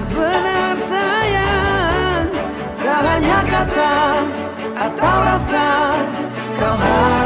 Benar-benar sayang. Tak hanya kata atau rasa Kau harus